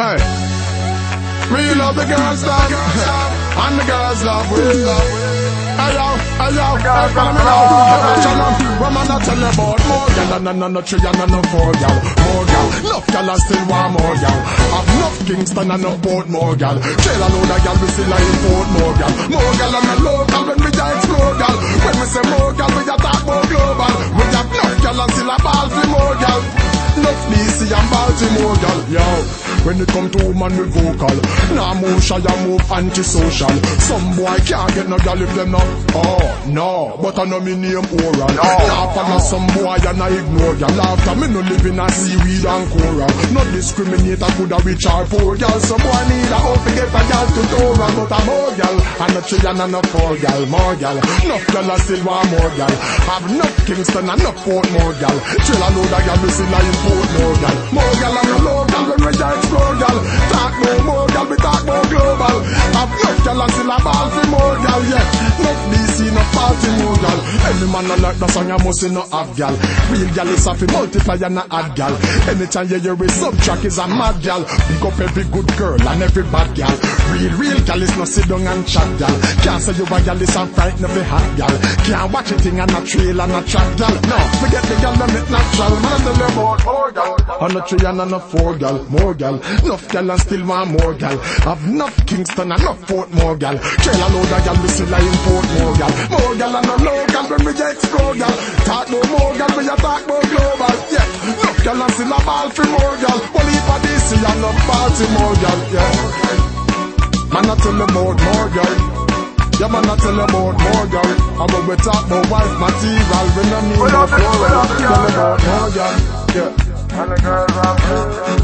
Hey. We love the girls love, and the girls love we. Hey yo, hey yo, hey follow me now. Woman I tell you about more gal, and no no three and no four gal, more gal. Enough gal I still want more gal. Have enough Kingston and no Portmore gal. Trail a load of gal, we still import more gal. More gal and a local when we just explore gal. When we say more gal, we a talk more global. We have enough gal and still a ball for more gal. When it come to woman we vocal Nah move shy and move antisocial. Some boy can't get no gal if them not Oh no. But I know me name oral. No. Laugh on some boy and I ignore gal. After me no live in a seaweed and coral. No discriminate I coulda reach our poor gal. Some boy need a hope to get a gal to tutorial But I'm more gal. And a three and a four gal More gal. Enough gal I still want more gal. Have enough Kingston and enough Portmore gal Trail a load of gal we still import more gal. More gal and a when more gal, yeah. Enough DC, enough Baltimore gal. Any man a like the song, I must not have gal. Real gal is fi multiply and a add gal. Anytime you hear a subtract is a mad gal. Pick up every good girl and every bad gal Real, real gal is no sit down and chat gal. Can't say you a gal is a frightened of a hot gal. Can't watch a thing and a trail and a track gal. No, forget the gal them it natural. Man, tell you more gal. On a three and on a four gal, more gal. Enough gal and still want more gal. Have enough Kingston and enough Portmore gal. Trail a load of gal, we still a import more gal. More gal and no local when we explore gal. Talk no more gal, we a talk more global. Yeah, enough gal and still a ball for more gal. If a DC and enough Baltimore gal. Yeah Man, I tell you about more gal yeah, man, I tell you about more girl. And when we talk about wife material, we don't need no floral. Tell you about more girl. Yeah. And the girls are